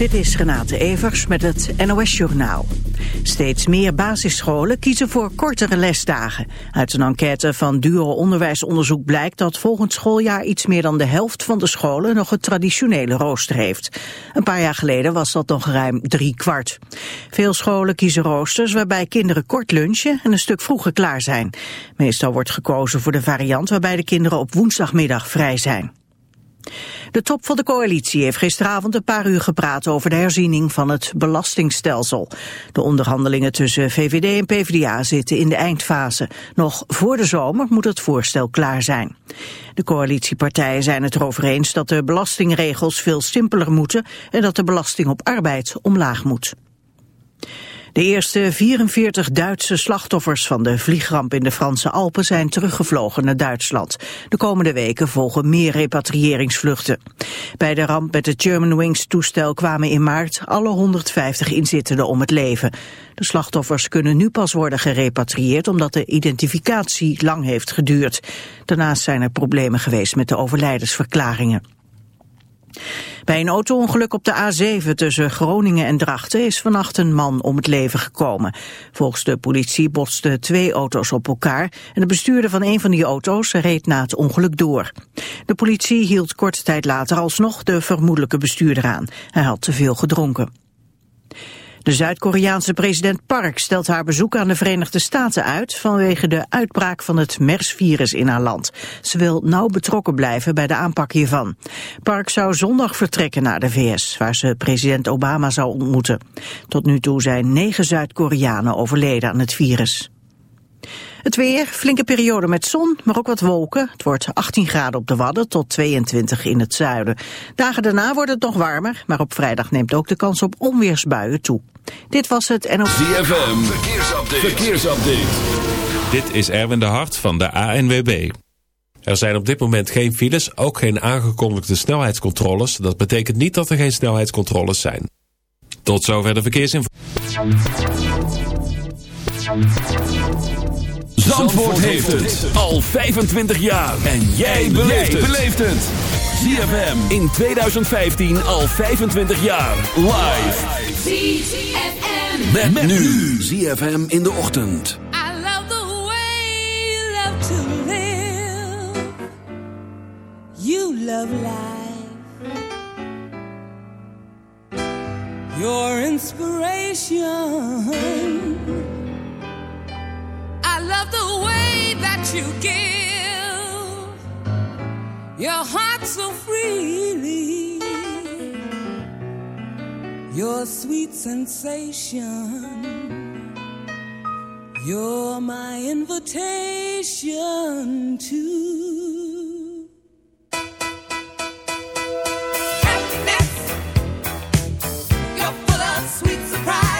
Dit is Renate Evers met het NOS Journaal. Steeds meer basisscholen kiezen voor kortere lesdagen. Uit een enquête van Dure Onderwijsonderzoek blijkt dat volgend schooljaar iets meer dan de helft van de scholen nog het traditionele rooster heeft. Een paar jaar geleden was dat nog ruim drie kwart. Veel scholen kiezen roosters waarbij kinderen kort lunchen en een stuk vroeger klaar zijn. Meestal wordt gekozen voor de variant waarbij de kinderen op woensdagmiddag vrij zijn. De top van de coalitie heeft gisteravond een paar uur gepraat over de herziening van het belastingstelsel. De onderhandelingen tussen VVD en PvdA zitten in de eindfase. Nog voor de zomer moet het voorstel klaar zijn. De coalitiepartijen zijn het erover eens dat de belastingregels veel simpeler moeten en dat de belasting op arbeid omlaag moet. De eerste 44 Duitse slachtoffers van de vliegramp in de Franse Alpen zijn teruggevlogen naar Duitsland. De komende weken volgen meer repatriëringsvluchten. Bij de ramp met het Germanwings toestel kwamen in maart alle 150 inzittenden om het leven. De slachtoffers kunnen nu pas worden gerepatrieerd omdat de identificatie lang heeft geduurd. Daarnaast zijn er problemen geweest met de overlijdensverklaringen. Bij een autoongeluk op de A7 tussen Groningen en Drachten is vannacht een man om het leven gekomen. Volgens de politie botsten twee auto's op elkaar en de bestuurder van een van die auto's reed na het ongeluk door. De politie hield korte tijd later alsnog de vermoedelijke bestuurder aan. Hij had te veel gedronken. De Zuid-Koreaanse president Park stelt haar bezoek aan de Verenigde Staten uit vanwege de uitbraak van het MERS-virus in haar land. Ze wil nauw betrokken blijven bij de aanpak hiervan. Park zou zondag vertrekken naar de VS, waar ze president Obama zou ontmoeten. Tot nu toe zijn negen Zuid-Koreanen overleden aan het virus. Het weer, flinke periode met zon, maar ook wat wolken. Het wordt 18 graden op de Wadden tot 22 in het zuiden. Dagen daarna wordt het nog warmer, maar op vrijdag neemt ook de kans op onweersbuien toe. Dit was het NOS. ZFM, verkeersupdate. verkeersupdate. Dit is Erwin de Hart van de ANWB. Er zijn op dit moment geen files, ook geen aangekondigde snelheidscontroles. Dat betekent niet dat er geen snelheidscontroles zijn. Tot zover de verkeersinformatie. Zandvoort, heeft het. al 25 jaar. En jij beleeft het. ZFM in 2015 al 25 jaar. Live. ZFM. Met, met nu. ZFM in de ochtend. I love the way you love to live. You love life. Your inspiration. love the way that you give your heart so freely. Your sweet sensation, you're my invitation to. happiness. You're full of sweet surprise.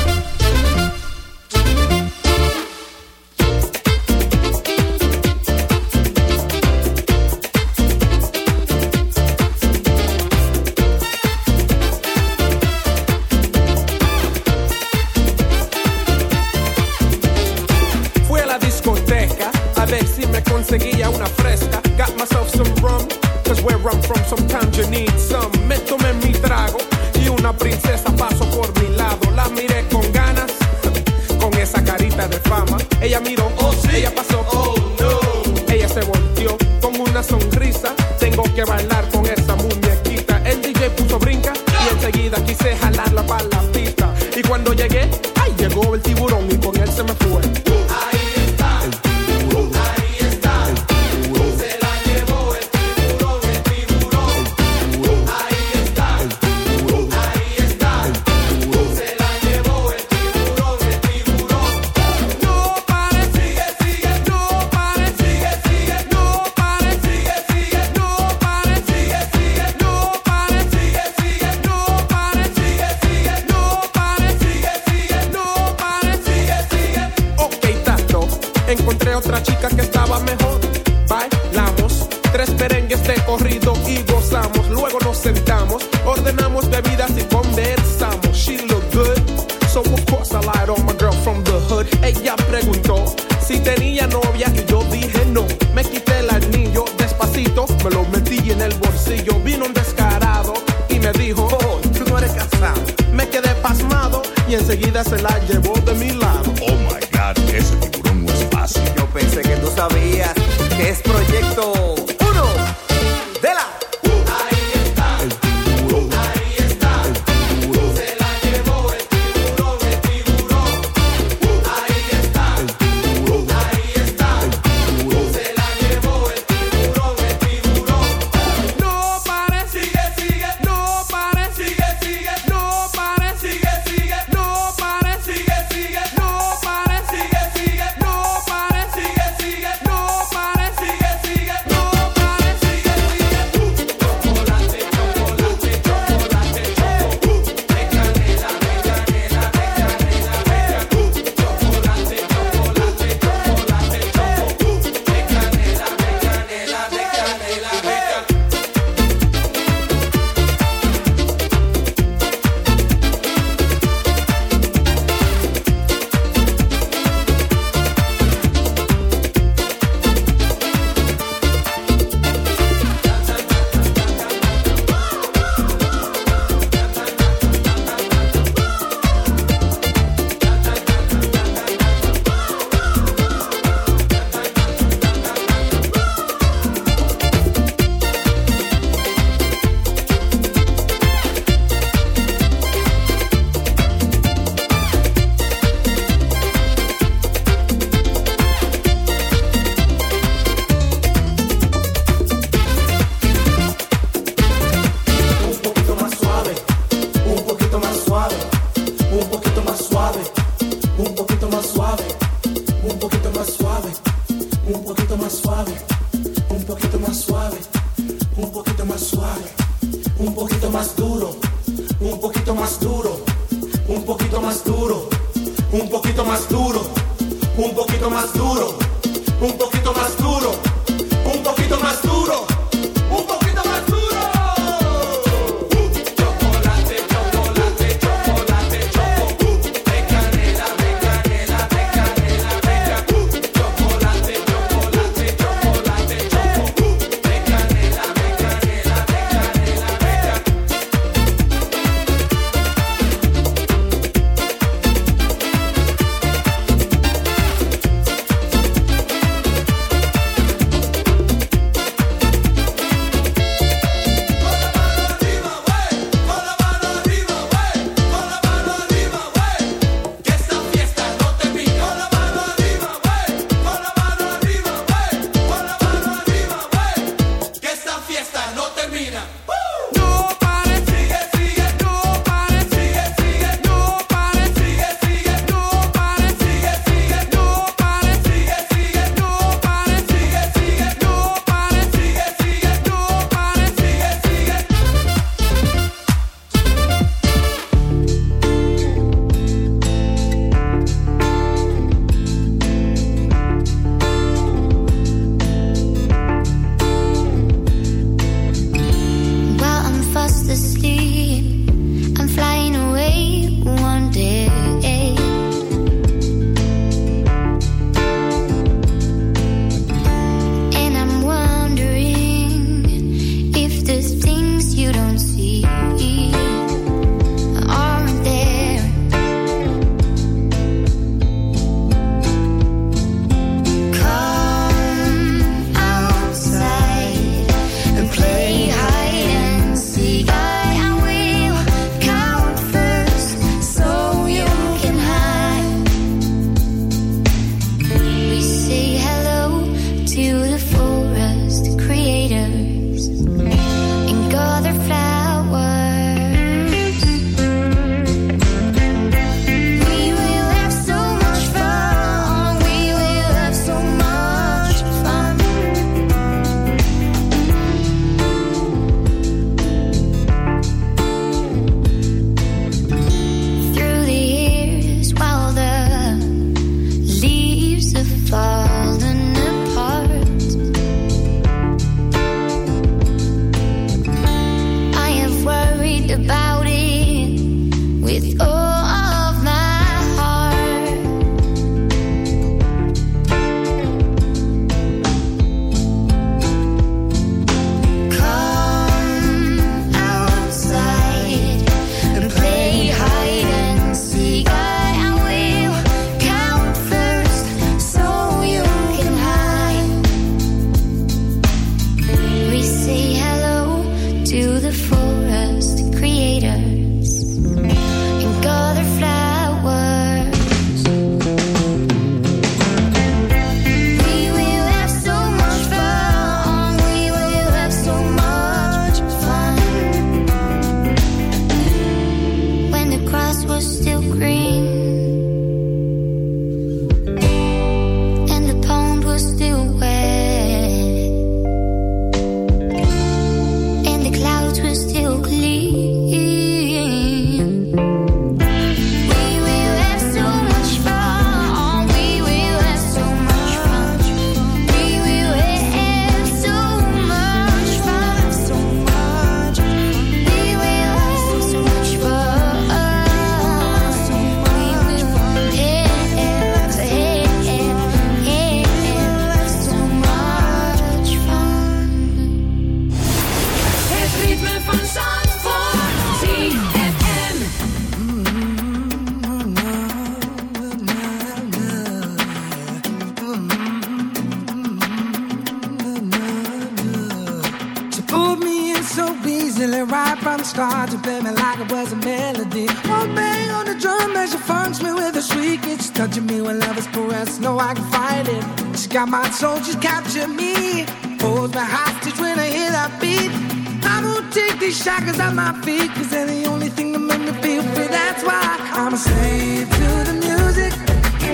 These shackles off my feet, cause they're the only thing that make me feel free. That's why I'm a slave to the music.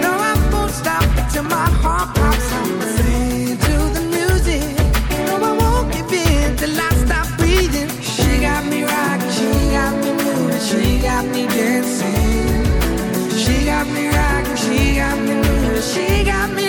No, I won't stop until my heart pops. I'm a slave to the music. No, I won't give in till I stop breathing. She got me rocking, she got me moving, she got me dancing. She got me rocking, she got me moving, she got me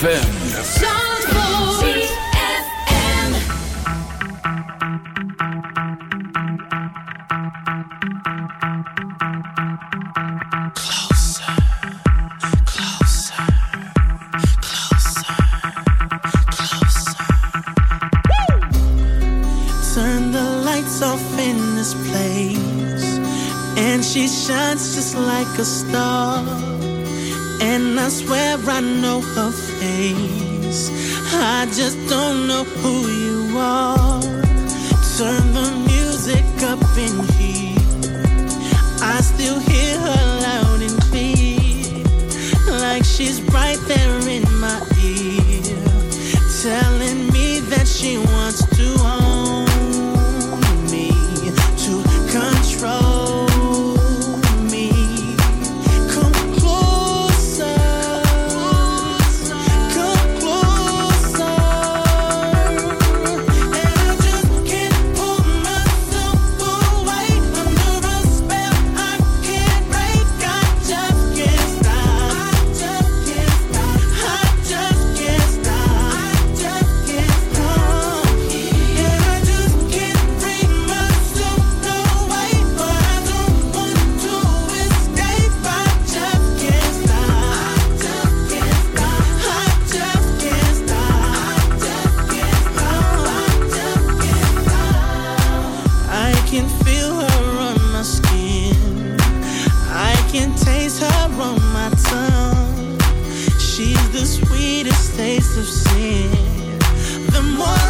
ZFM. the sweetest taste of sin. The more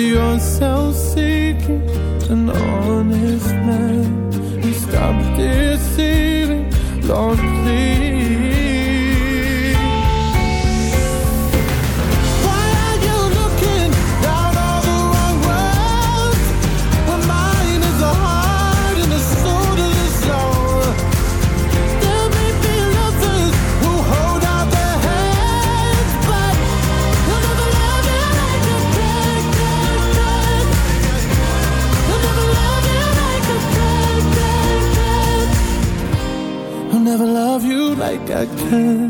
beyond self-seeking and honest. her.